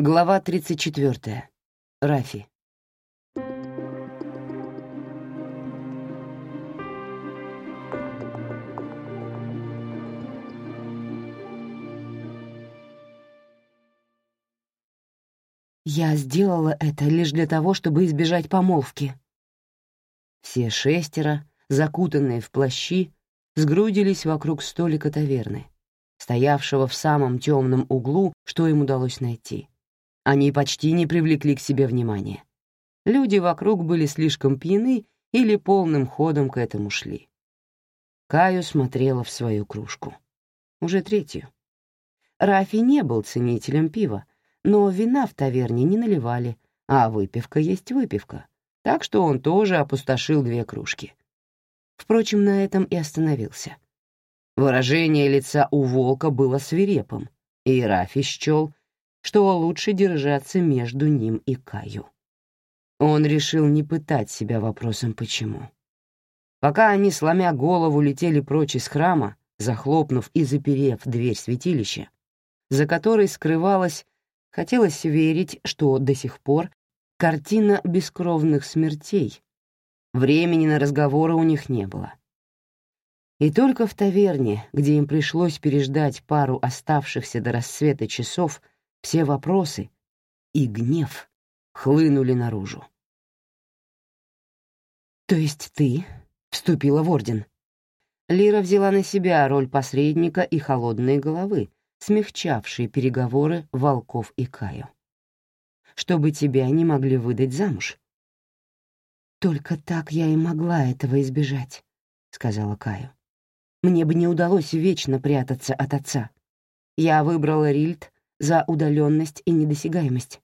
Глава 34. Рафи. Я сделала это лишь для того, чтобы избежать помолвки. Все шестеро, закутанные в плащи, сгрудились вокруг столика таверны, стоявшего в самом темном углу, что им удалось найти. Они почти не привлекли к себе внимания. Люди вокруг были слишком пьяны или полным ходом к этому шли. Каю смотрела в свою кружку. Уже третью. Рафи не был ценителем пива, но вина в таверне не наливали, а выпивка есть выпивка, так что он тоже опустошил две кружки. Впрочем, на этом и остановился. Выражение лица у волка было свирепым, и Рафи счел, что лучше держаться между ним и Каю. Он решил не пытать себя вопросом «почему?». Пока они, сломя голову, летели прочь из храма, захлопнув и заперев дверь святилища, за которой скрывалась, хотелось верить, что до сих пор картина бескровных смертей. Времени на разговоры у них не было. И только в таверне, где им пришлось переждать пару оставшихся до рассвета часов, все вопросы и гнев хлынули наружу. «То есть ты вступила в Орден?» Лира взяла на себя роль посредника и холодной головы, смягчавшей переговоры волков и Каю. «Чтобы тебя не могли выдать замуж». «Только так я и могла этого избежать», — сказала Каю. «Мне бы не удалось вечно прятаться от отца. Я выбрала Рильд за удаленность и недосягаемость.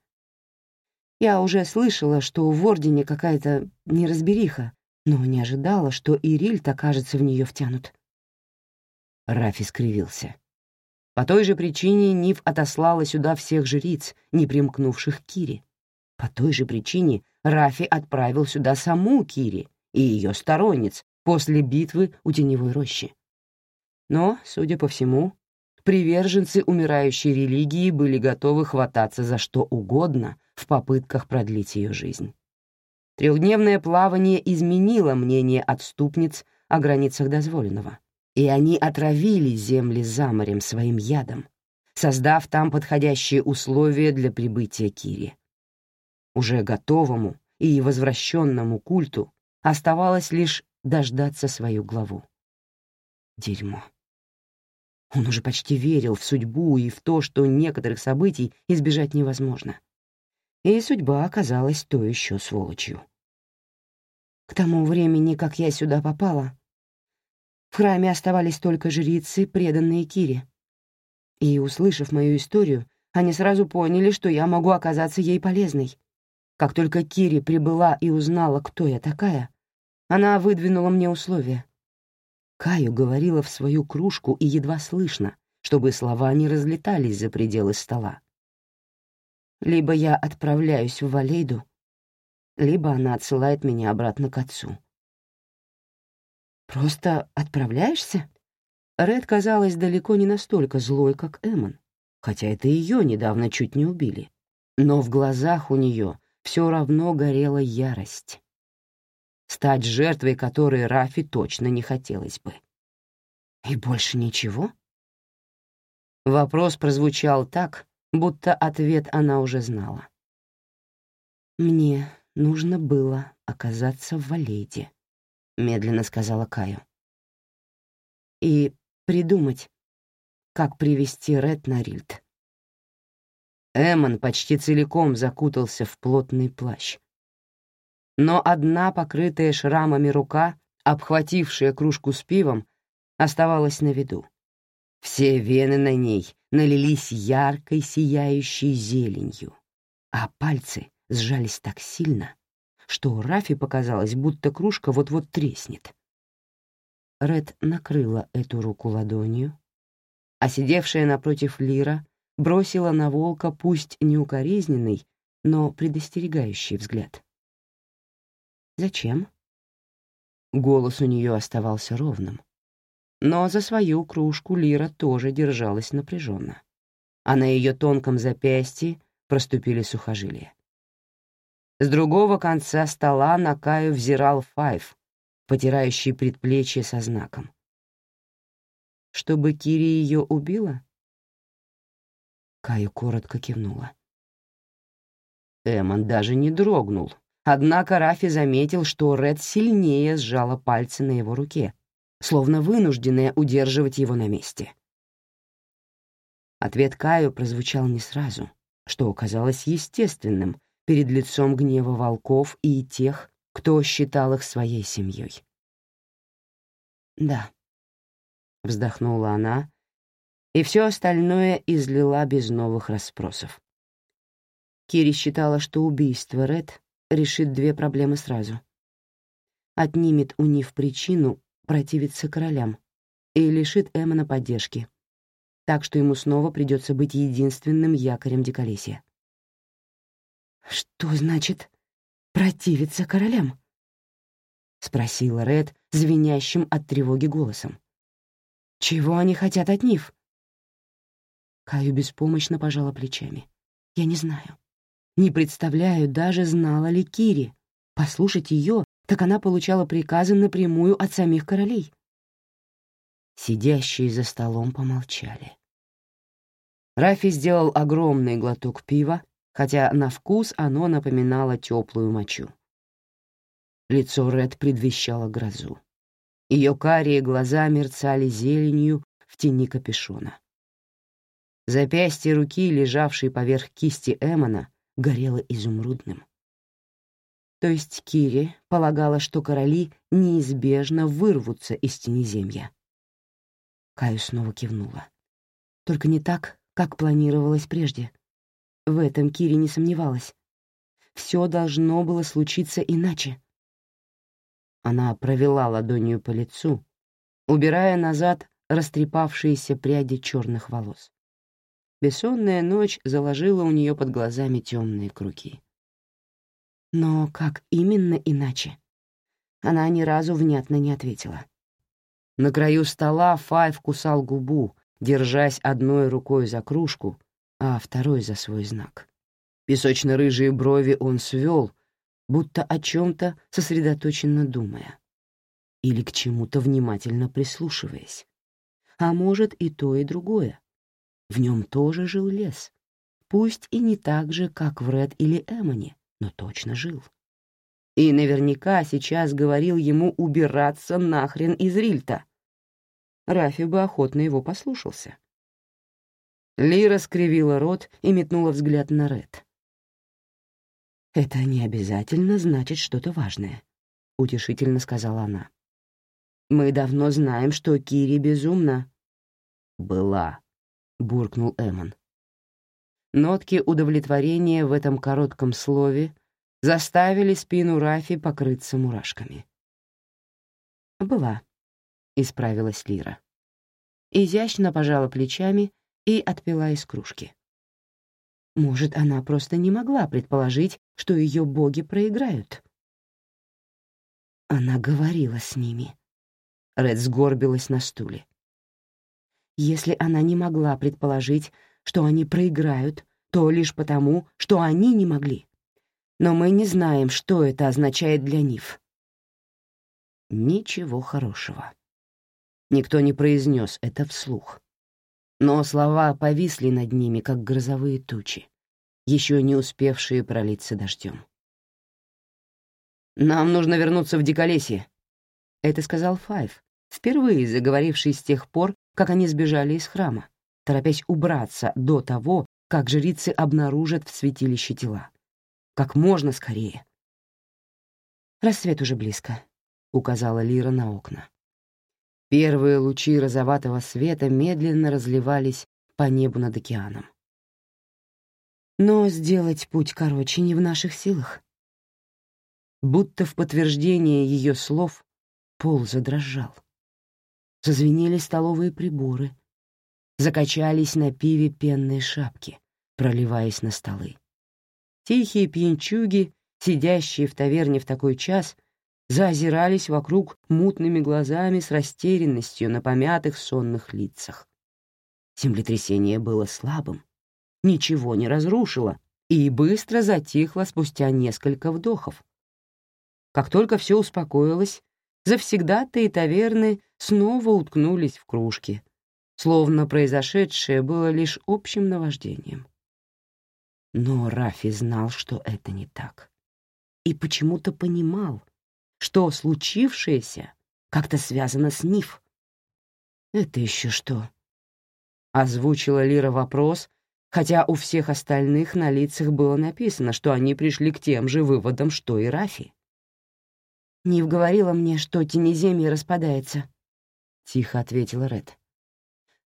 Я уже слышала, что в Ордене какая-то неразбериха, но не ожидала, что и Рильд окажется в нее втянут. Рафи скривился. По той же причине Нив отослала сюда всех жриц, не примкнувших к Кире. По той же причине Рафи отправил сюда саму Кири и ее сторонниц после битвы у Теневой рощи. Но, судя по всему, приверженцы умирающей религии были готовы хвататься за что угодно в попытках продлить ее жизнь. Трехдневное плавание изменило мнение отступниц о границах дозволенного, и они отравили земли за морем своим ядом, создав там подходящие условия для прибытия Кири. Уже готовому и возвращенному культу оставалось лишь дождаться свою главу. Дерьмо. Он уже почти верил в судьбу и в то, что некоторых событий избежать невозможно. И судьба оказалась то еще сволочью. К тому времени, как я сюда попала, в храме оставались только жрицы, преданные Кире. И, услышав мою историю, они сразу поняли, что я могу оказаться ей полезной. Как только Кири прибыла и узнала, кто я такая, она выдвинула мне условия — Каю говорила в свою кружку и едва слышно, чтобы слова не разлетались за пределы стола. Либо я отправляюсь в Валейду, либо она отсылает меня обратно к отцу. «Просто отправляешься?» Ред казалась далеко не настолько злой, как Эмон, хотя это ее недавно чуть не убили. Но в глазах у нее все равно горела ярость стать жертвой которой Рафи точно не хотелось бы. И больше ничего? Вопрос прозвучал так, будто ответ она уже знала. «Мне нужно было оказаться в Валейде», — медленно сказала Каю. «И придумать, как привести Ред на Рильд». Эмон почти целиком закутался в плотный плащ, но одна покрытая шрамами рука, обхватившая кружку с пивом, оставалась на виду. Все вены на ней налились яркой сияющей зеленью, а пальцы сжались так сильно, что Рафи показалось, будто кружка вот-вот треснет. Ред накрыла эту руку ладонью, а сидевшая напротив Лира бросила на волка пусть неукоризненный, но предостерегающий взгляд. Зачем? Голос у нее оставался ровным. Но за свою кружку Лира тоже держалась напряженно. А на ее тонком запястье проступили сухожилия. С другого конца стола на Каю взирал Файв, потирающий предплечье со знаком. «Чтобы Кири ее убила?» Каю коротко кивнула. Эмон даже не дрогнул, однако Рафи заметил, что Ред сильнее сжала пальцы на его руке, словно вынужденная удерживать его на месте. Ответ Каю прозвучал не сразу, что оказалось естественным перед лицом гнева волков и тех, кто считал их своей семьей. «Да», — вздохнула она, и все остальное излила без новых расспросов. Кири считала, что убийство Ред решит две проблемы сразу. Отнимет у Нив причину противиться королям и лишит Эммона поддержки, так что ему снова придется быть единственным якорем Диколесья. «Что значит противиться королям?» — спросила Ред звенящим от тревоги голосом. «Чего они хотят от Нив?» Каю беспомощно пожала плечами. «Я не знаю. Не представляю, даже знала ли Кири. Послушать ее, так она получала приказы напрямую от самих королей. Сидящие за столом помолчали. Рафи сделал огромный глоток пива, хотя на вкус оно напоминало теплую мочу. Лицо Ред предвещало грозу. Ее карие глаза мерцали зеленью в тени капюшона. Запястье руки, лежавшей поверх кисти Эмона, горело изумрудным. То есть Кири полагала, что короли неизбежно вырвутся из тенеземья. Каю снова кивнула. Только не так, как планировалось прежде. В этом Кири не сомневалась. Все должно было случиться иначе. Она провела ладонью по лицу, убирая назад растрепавшиеся пряди черных волос. Бессонная ночь заложила у нее под глазами темные круги. Но как именно иначе? Она ни разу внятно не ответила. На краю стола Файв кусал губу, держась одной рукой за кружку, а второй за свой знак. Песочно-рыжие брови он свел, будто о чем-то сосредоточенно думая. Или к чему-то внимательно прислушиваясь. А может, и то, и другое. В нем тоже жил лес. Пусть и не так же, как в Ред или Эмоне, но точно жил. И наверняка сейчас говорил ему убираться нахрен из Рильта. Рафи бы охотно его послушался. Лира скривила рот и метнула взгляд на Ред. «Это не обязательно значит что-то важное», — утешительно сказала она. «Мы давно знаем, что Кири безумна». «Была», — буркнул Эмон. Нотки удовлетворения в этом коротком слове заставили спину Рафи покрыться мурашками. «Была», — исправилась Лира. Изящно пожала плечами и отпила из кружки. Может, она просто не могла предположить, что ее боги проиграют. Она говорила с ними. Ред сгорбилась на стуле. Если она не могла предположить, что они проиграют, то лишь потому, что они не могли. Но мы не знаем, что это означает для Нив. Ничего хорошего. Никто не произнес это вслух. Но слова повисли над ними, как грозовые тучи, еще не успевшие пролиться дождем. «Нам нужно вернуться в Диколесье», — это сказал Файв, впервые заговоривший с тех пор, как они сбежали из храма, торопясь убраться до того, как жрицы обнаружат в святилище тела. Как можно скорее. «Рассвет уже близко», — указала Лира на окна. Первые лучи розоватого света медленно разливались по небу над океаном. Но сделать путь короче не в наших силах. Будто в подтверждение ее слов пол задрожал. Зазвенели столовые приборы. Закачались на пиве пенные шапки, проливаясь на столы. Тихие пьянчуги, сидящие в таверне в такой час, заозирались вокруг мутными глазами с растерянностью на помятых сонных лицах. Землетрясение было слабым, ничего не разрушило, и быстро затихла спустя несколько вдохов. Как только все успокоилось, завсегда-то и таверны снова уткнулись в кружки, словно произошедшее было лишь общим наваждением. Но Рафи знал, что это не так. И почему-то понимал, что случившееся как-то связано с Ниф. «Это еще что?» — озвучила Лира вопрос, хотя у всех остальных на лицах было написано, что они пришли к тем же выводам, что и Рафи. «Нив говорила мне, что тенеземье распадается», — тихо ответила Ред.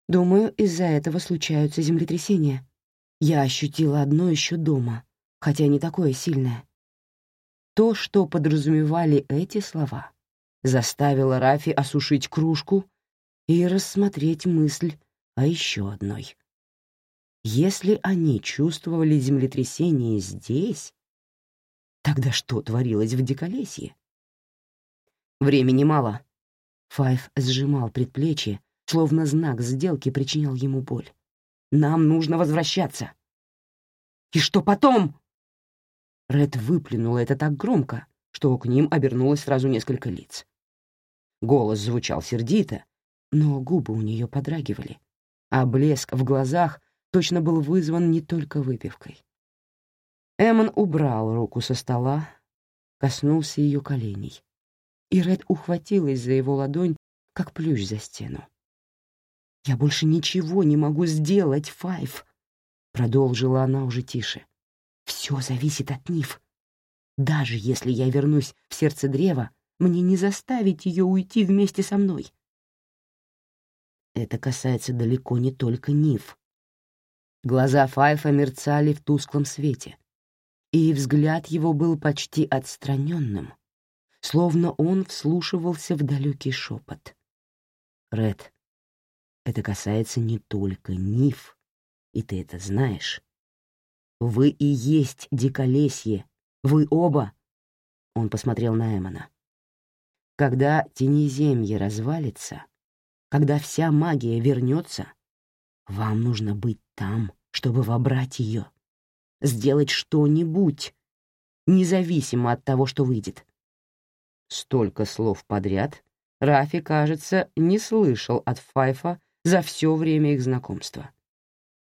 «Думаю, из-за этого случаются землетрясения. Я ощутила одно еще дома, хотя не такое сильное. То, что подразумевали эти слова, заставило Рафи осушить кружку и рассмотреть мысль о еще одной. Если они чувствовали землетрясение здесь, тогда что творилось в Диколесье? Времени мало. Файв сжимал предплечье, словно знак сделки причинял ему боль. Нам нужно возвращаться. И что потом? Ред выплюнула это так громко, что к ним обернулось сразу несколько лиц. Голос звучал сердито, но губы у нее подрагивали, а блеск в глазах точно был вызван не только выпивкой. Эммон убрал руку со стола, коснулся ее коленей, и Ред ухватилась за его ладонь, как плющ за стену. «Я больше ничего не могу сделать, Файв», — продолжила она уже тише. «Все зависит от Нив. Даже если я вернусь в сердце древа, мне не заставить ее уйти вместе со мной». Это касается далеко не только Нив. Глаза Файфа мерцали в тусклом свете, и взгляд его был почти отстраненным, словно он вслушивался в далекий шепот. «Ред, это касается не только Ниф, и ты это знаешь. Вы и есть диколесье, вы оба. Он посмотрел на Эмона. Когда тенеземье развалится, когда вся магия вернется, вам нужно быть там, чтобы вобрать ее, сделать что-нибудь, независимо от того, что выйдет. Столько слов подряд Рафи, кажется, не слышал от Файфа за все время их знакомства.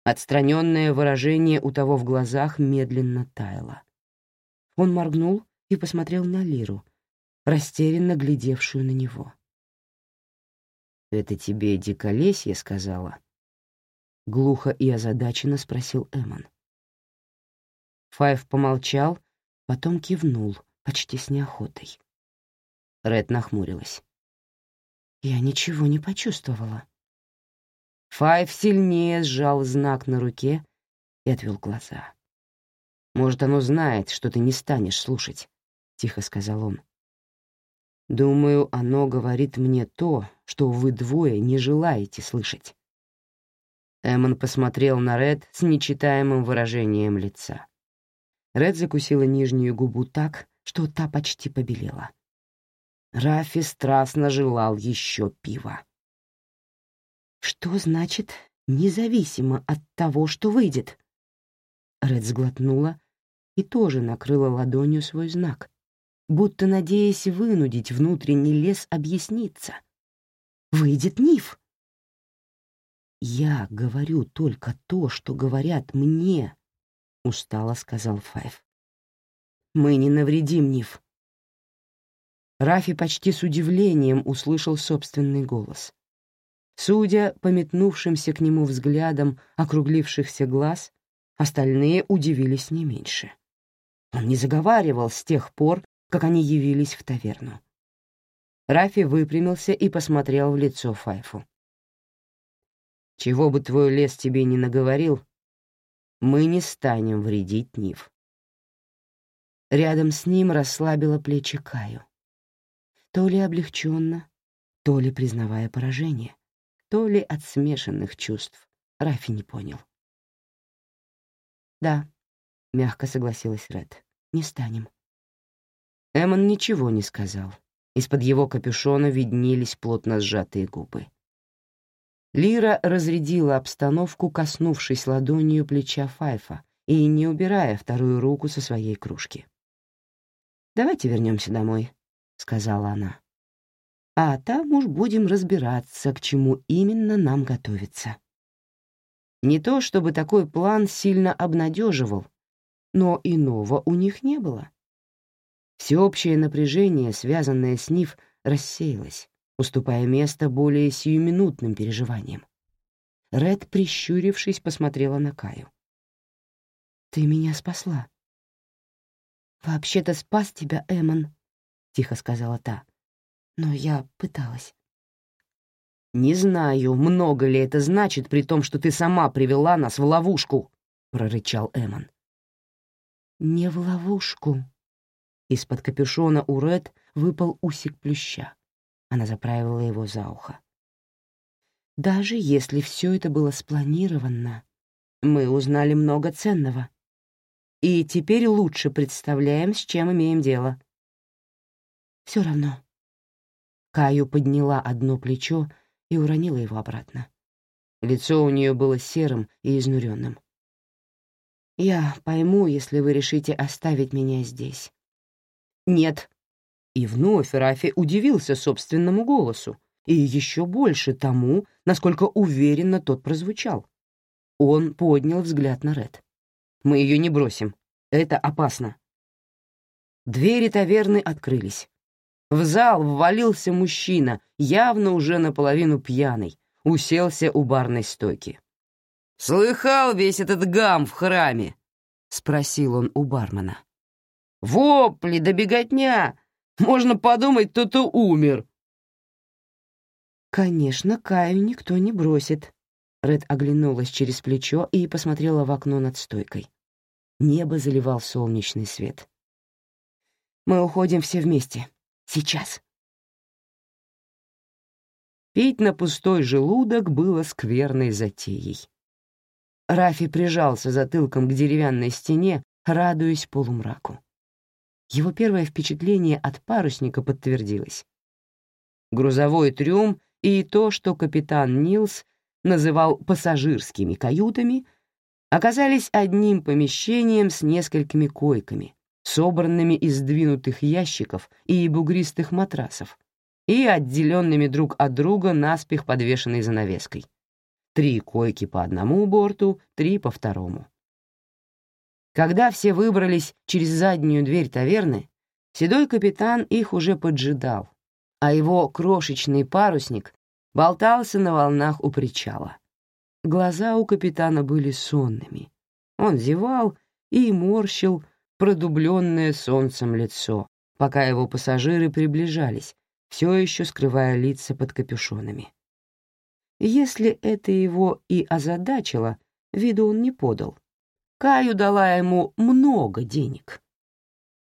Отстраненное выражение у того в глазах медленно таяло. Он моргнул и посмотрел на Лиру, растерянно глядевшую на него. «Это тебе диколесье сказала?» Глухо и озадаченно спросил Эмон. Файв помолчал, потом кивнул, почти с неохотой. Ред нахмурилась. «Я ничего не почувствовала», Файв сильнее сжал знак на руке и отвел глаза. «Может, оно знает, что ты не станешь слушать», — тихо сказал он. «Думаю, оно говорит мне то, что вы двое не желаете слышать». Эммон посмотрел на Ред с нечитаемым выражением лица. Ред закусила нижнюю губу так, что та почти побелела. Рафи страстно желал еще пива. Что значит «независимо от того, что выйдет»? Ред сглотнула и тоже накрыла ладонью свой знак, будто надеясь вынудить внутренний лес объясниться. «Выйдет Ниф!» «Я говорю только то, что говорят мне», — устало сказал Файв. «Мы не навредим, Ниф». Рафи почти с удивлением услышал собственный голос. Судя по метнувшимся к нему взглядам округлившихся глаз, остальные удивились не меньше. Он не заговаривал с тех пор, как они явились в таверну. Рафи выпрямился и посмотрел в лицо Файфу. «Чего бы твой лес тебе не наговорил, мы не станем вредить Нив». Рядом с ним расслабила плечи Каю. То ли облегченно, то ли признавая поражение то ли от смешанных чувств. Рафи не понял. «Да», — мягко согласилась Ред, — «не станем». Эмон ничего не сказал. Из-под его капюшона виднелись плотно сжатые губы. Лира разрядила обстановку, коснувшись ладонью плеча Файфа и не убирая вторую руку со своей кружки. «Давайте вернемся домой», — сказала она. «А там уж будем разбираться, к чему именно нам готовиться». Не то чтобы такой план сильно обнадеживал, но иного у них не было. Всеобщее напряжение, связанное с Нив, рассеялось, уступая место более сиюминутным переживаниям. Ред, прищурившись, посмотрела на Каю. «Ты меня спасла». «Вообще-то спас тебя, Эмон», — тихо сказала та. «Но я пыталась». «Не знаю, много ли это значит, при том, что ты сама привела нас в ловушку», — прорычал Эмон. «Не в ловушку». Из-под капюшона у Ред выпал усик плюща. Она заправила его за ухо. «Даже если все это было спланировано, мы узнали много ценного и теперь лучше представляем, с чем имеем дело. Все равно. Каю подняла одно плечо и уронила его обратно. Лицо у нее было серым и изнуренным. «Я пойму, если вы решите оставить меня здесь». «Нет». И вновь Рафи удивился собственному голосу и еще больше тому, насколько уверенно тот прозвучал. Он поднял взгляд на Ред. Мы ее не бросим. Это опасно. Двери таверны открылись. В зал ввалился мужчина, явно уже наполовину пьяный, уселся у барной стойки. «Слыхал весь этот гам в храме?» — спросил он у бармена. «Вопли да беготня! Можно подумать, кто-то умер!» «Конечно, Каю никто не бросит», Ред оглянулась через плечо и посмотрела в окно над стойкой. Небо заливал солнечный свет. «Мы уходим все вместе. Сейчас». Пить на пустой желудок было скверной затеей. Рафи прижался затылком к деревянной стене, радуясь полумраку. Его первое впечатление от парусника подтвердилось. Грузовой трюм и то, что капитан Нилс называл пассажирскими каютами, оказались одним помещением с несколькими койками, собранными из сдвинутых ящиков и бугристых матрасов и отделенными друг от друга наспех подвешенной занавеской. Три койки по одному борту, три по второму. Когда все выбрались через заднюю дверь таверны, седой капитан их уже поджидал, а его крошечный парусник болтался на волнах у причала. Глаза у капитана были сонными. Он зевал и морщил продубленное солнцем лицо, пока его пассажиры приближались, все еще скрывая лица под капюшонами. Если это его и озадачило, виду он не подал. Каю дала ему много денег.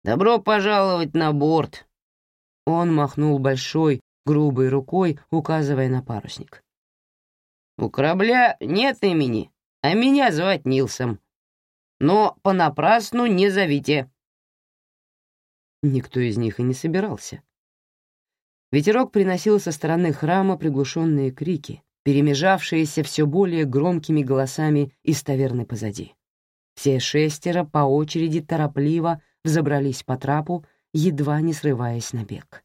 «Добро пожаловать на борт!» Он махнул большой, грубой рукой указывая на парусник. «У корабля нет имени, а меня звать Нилсом. Но понапрасну не зовите». Никто из них и не собирался. Ветерок приносил со стороны храма приглушенные крики, перемежавшиеся все более громкими голосами из таверны позади. Все шестеро по очереди торопливо взобрались по трапу, едва не срываясь на бег.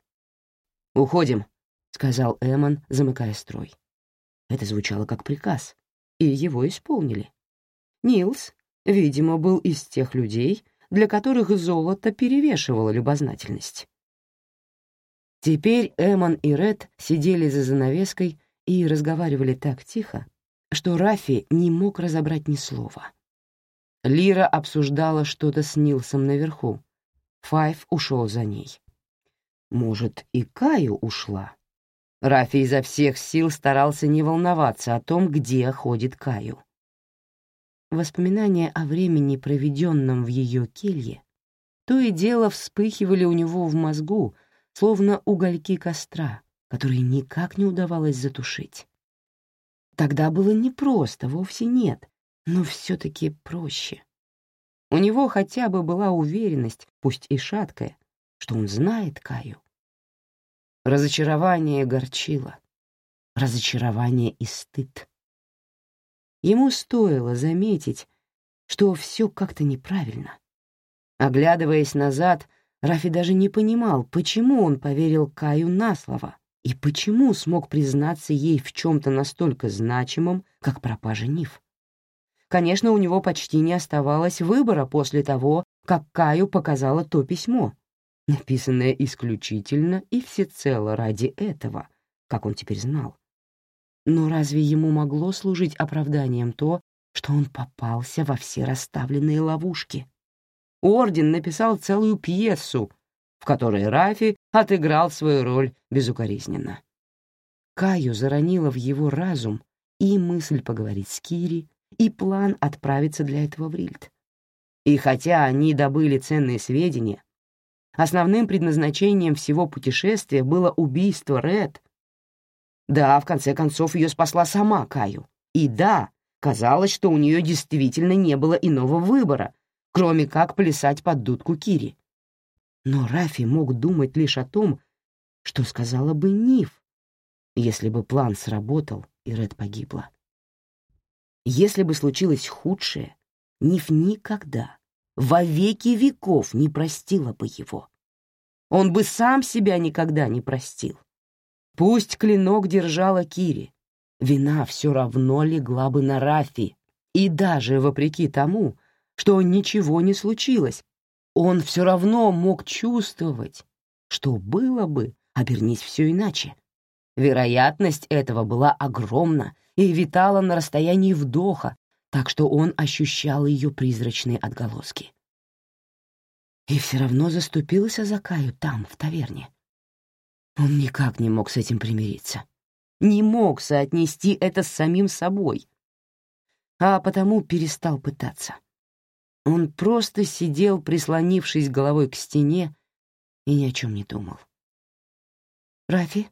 «Уходим», — сказал Эмон, замыкая строй. Это звучало как приказ, и его исполнили. Нилс, видимо, был из тех людей, для которых золото перевешивало любознательность. Теперь Эмон и Ред сидели за занавеской и разговаривали так тихо, что Рафи не мог разобрать ни слова. Лира обсуждала что-то с Нилсом наверху. Файв ушел за ней. Может, и Каю ушла? Рафи изо всех сил старался не волноваться о том, где ходит Каю. Воспоминания о времени, проведенном в ее келье, то и дело вспыхивали у него в мозгу, словно угольки костра, которые никак не удавалось затушить. Тогда было непросто, вовсе нет, но все-таки проще. У него хотя бы была уверенность, пусть и шаткая, что он знает Каю. Разочарование горчило. Разочарование и стыд. Ему стоило заметить, что все как-то неправильно. Оглядываясь назад, Рафи даже не понимал, почему он поверил Каю на слово и почему смог признаться ей в чем-то настолько значимом, как пропажа Ниф. Конечно, у него почти не оставалось выбора после того, как Каю показала то письмо, написанное исключительно и всецело ради этого, как он теперь знал. Но разве ему могло служить оправданием то, что он попался во все расставленные ловушки? Орден написал целую пьесу, в которой Рафи отыграл свою роль безукоризненно. Каю заронила в его разум и мысль поговорить с Кири, и план отправиться для этого в Рильд. И хотя они добыли ценные сведения, основным предназначением всего путешествия было убийство Ред. Да, в конце концов, ее спасла сама Каю. И да, казалось, что у нее действительно не было иного выбора, кроме как плясать под дудку Кири. Но Рафи мог думать лишь о том, что сказала бы Ниф, если бы план сработал и Ред погибла. Если бы случилось худшее, Ниф никогда, во веки веков не простила бы его. Он бы сам себя никогда не простил. Пусть клинок держала Кири, вина все равно легла бы на Рафи, и даже вопреки тому, что ничего не случилось. Он все равно мог чувствовать, что было бы, обернись все иначе. Вероятность этого была огромна и витала на расстоянии вдоха, так что он ощущал ее призрачные отголоски. И все равно заступился за Каю там, в таверне. Он никак не мог с этим примириться. Не мог соотнести это с самим собой, а потому перестал пытаться. Он просто сидел, прислонившись головой к стене, и ни о чем не думал. «Рафи?»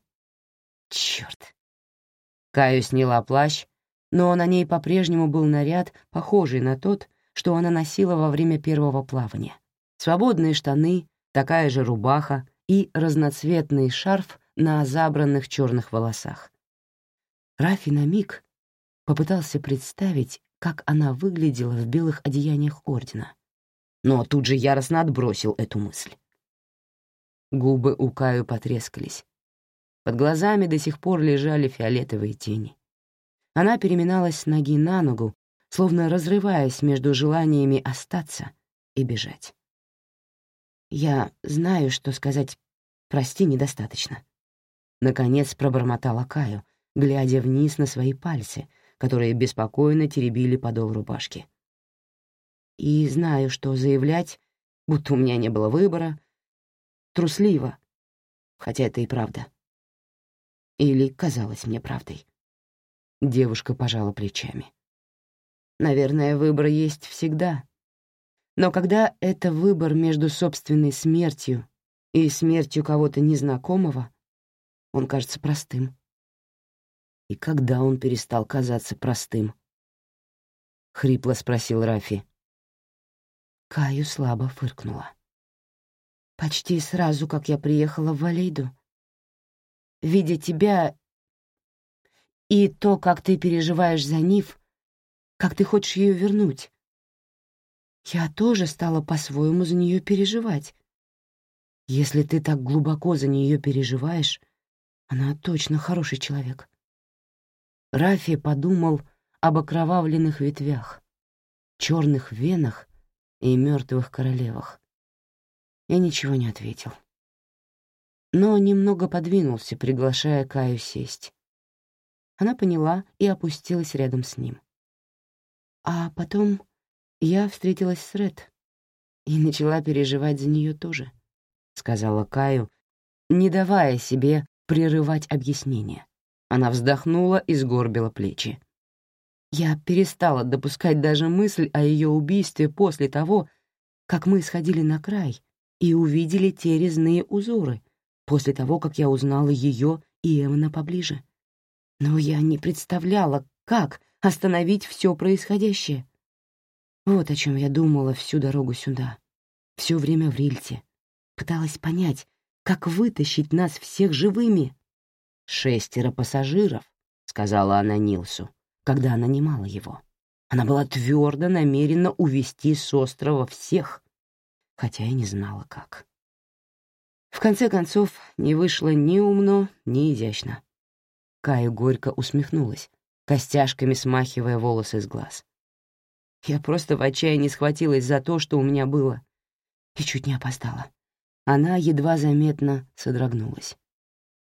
«Черт!» Каю сняла плащ, но на ней по-прежнему был наряд, похожий на тот, что она носила во время первого плавания. Свободные штаны, такая же рубаха и разноцветный шарф на забранных черных волосах. Рафи на миг попытался представить, как она выглядела в белых одеяниях Ордена. Но тут же яростно отбросил эту мысль. Губы у Каю потрескались. Под глазами до сих пор лежали фиолетовые тени. Она переминалась с ноги на ногу, словно разрываясь между желаниями остаться и бежать. «Я знаю, что сказать «прости» недостаточно». Наконец пробормотала Каю, глядя вниз на свои пальцы — которые беспокойно теребили подол рубашки. И знаю, что заявлять, будто у меня не было выбора, трусливо, хотя это и правда. Или казалось мне правдой. Девушка пожала плечами. Наверное, выбор есть всегда. Но когда это выбор между собственной смертью и смертью кого-то незнакомого, он кажется простым. И когда он перестал казаться простым? Хрипло спросил Рафи. Каю слабо фыркнула. Почти сразу, как я приехала в Валейду. Видя тебя и то, как ты переживаешь за Нив, как ты хочешь ее вернуть. Я тоже стала по-своему за нее переживать. Если ты так глубоко за нее переживаешь, она точно хороший человек. Рафи подумал об окровавленных ветвях, черных венах и мертвых королевах. Я ничего не ответил. Но немного подвинулся, приглашая Каю сесть. Она поняла и опустилась рядом с ним. А потом я встретилась с Ред и начала переживать за нее тоже, — сказала Каю, не давая себе прерывать объяснение. Она вздохнула и сгорбила плечи. Я перестала допускать даже мысль о ее убийстве после того, как мы сходили на край и увидели те резные узоры, после того, как я узнала ее и Эммона поближе. Но я не представляла, как остановить все происходящее. Вот о чем я думала всю дорогу сюда, все время в Рильте. Пыталась понять, как вытащить нас всех живыми. «Шестеро пассажиров», — сказала она Нилсу, когда она нанимала его. Она была твердо намерена увести с острова всех, хотя и не знала, как. В конце концов, не вышло ни умно, ни изящно. Кая горько усмехнулась, костяшками смахивая волосы с глаз. Я просто в отчаянии схватилась за то, что у меня было, и чуть не опоздала. Она едва заметно содрогнулась.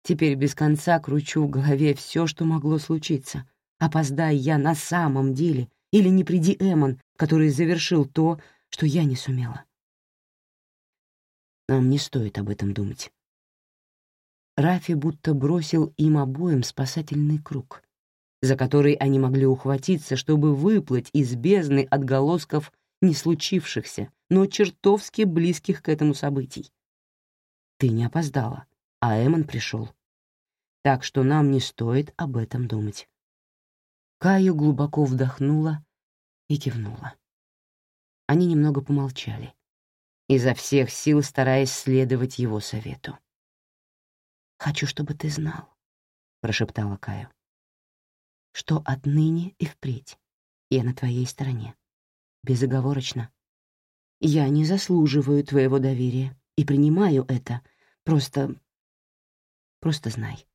Теперь без конца кручу в голове все, что могло случиться. Опоздай я на самом деле, или не приди Эмон, который завершил то, что я не сумела. Нам не стоит об этом думать. Рафи будто бросил им обоим спасательный круг, за который они могли ухватиться, чтобы выплыть из бездны отголосков не случившихся, но чертовски близких к этому событий. Ты не опоздала, а Эмон пришел. Так что нам не стоит об этом думать. Кая глубоко вдохнула и кивнула. Они немного помолчали, изо всех сил стараясь следовать его совету. «Хочу, чтобы ты знал», — прошептала Каю, «что отныне и впредь я на твоей стороне, безоговорочно. Я не заслуживаю твоего доверия и принимаю это, просто... просто знай.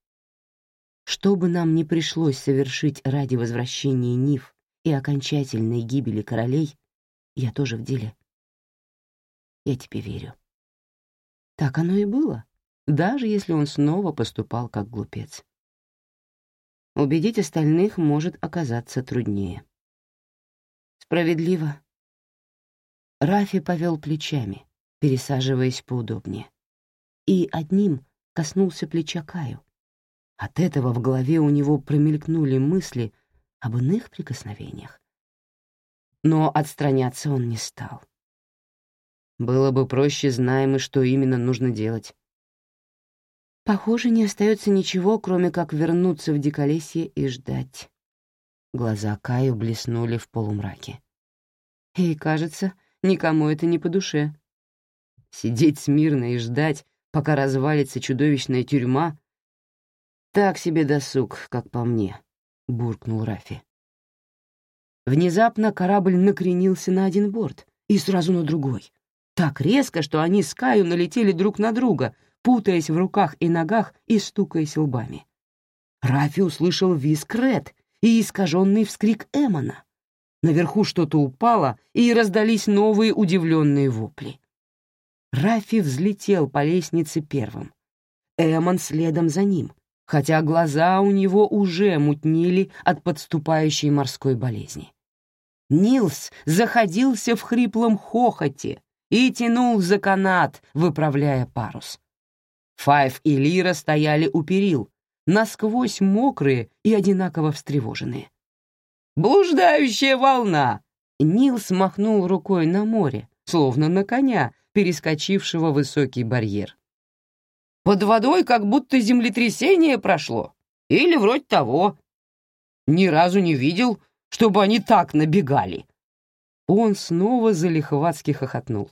Что бы нам ни пришлось совершить ради возвращения Нив и окончательной гибели королей, я тоже в деле. Я тебе верю. Так оно и было, даже если он снова поступал как глупец. Убедить остальных может оказаться труднее. Справедливо. Рафи повел плечами, пересаживаясь поудобнее. И одним коснулся плеча Каю. От этого в голове у него промелькнули мысли об иных прикосновениях. Но отстраняться он не стал. Было бы проще, знаем мы, что именно нужно делать. Похоже, не остается ничего, кроме как вернуться в Диколесье и ждать. Глаза Каю блеснули в полумраке. И, кажется, никому это не по душе. Сидеть смирно и ждать, пока развалится чудовищная тюрьма — так себе досуг, как по мне, — буркнул Рафи. Внезапно корабль накренился на один борт и сразу на другой так резко, что они с Каю налетели друг на друга, путаясь в руках и ногах и стукаясь лбами. Рафи услышал визг Ред и искаженный вскрик Эмона. Наверху что-то упало, и раздались новые удивленные вопли. Рафи взлетел по лестнице первым. Эмон следом за ним, хотя глаза у него уже мутнили от подступающей морской болезни. Нилс заходился в хриплом хохоте, и тянул за канат, выправляя парус. Файв и Лира стояли у перил, насквозь мокрые и одинаково встревоженные. «Блуждающая волна!» Нил смахнул рукой на море, словно на коня, перескочившего высокий барьер. «Под водой как будто землетрясение прошло. Или вроде того. Ни разу не видел, чтобы они так набегали». Он снова залихватски хохотнул.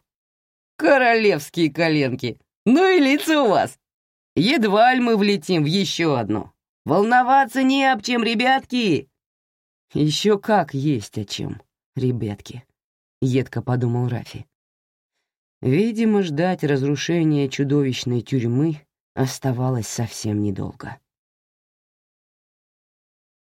Королевские коленки! Ну и лица у вас! Едва ли мы влетим в еще одну. Волноваться не об чем, ребятки!» «Еще как есть о чем, ребятки», — едко подумал Рафи. Видимо, ждать разрушения чудовищной тюрьмы оставалось совсем недолго.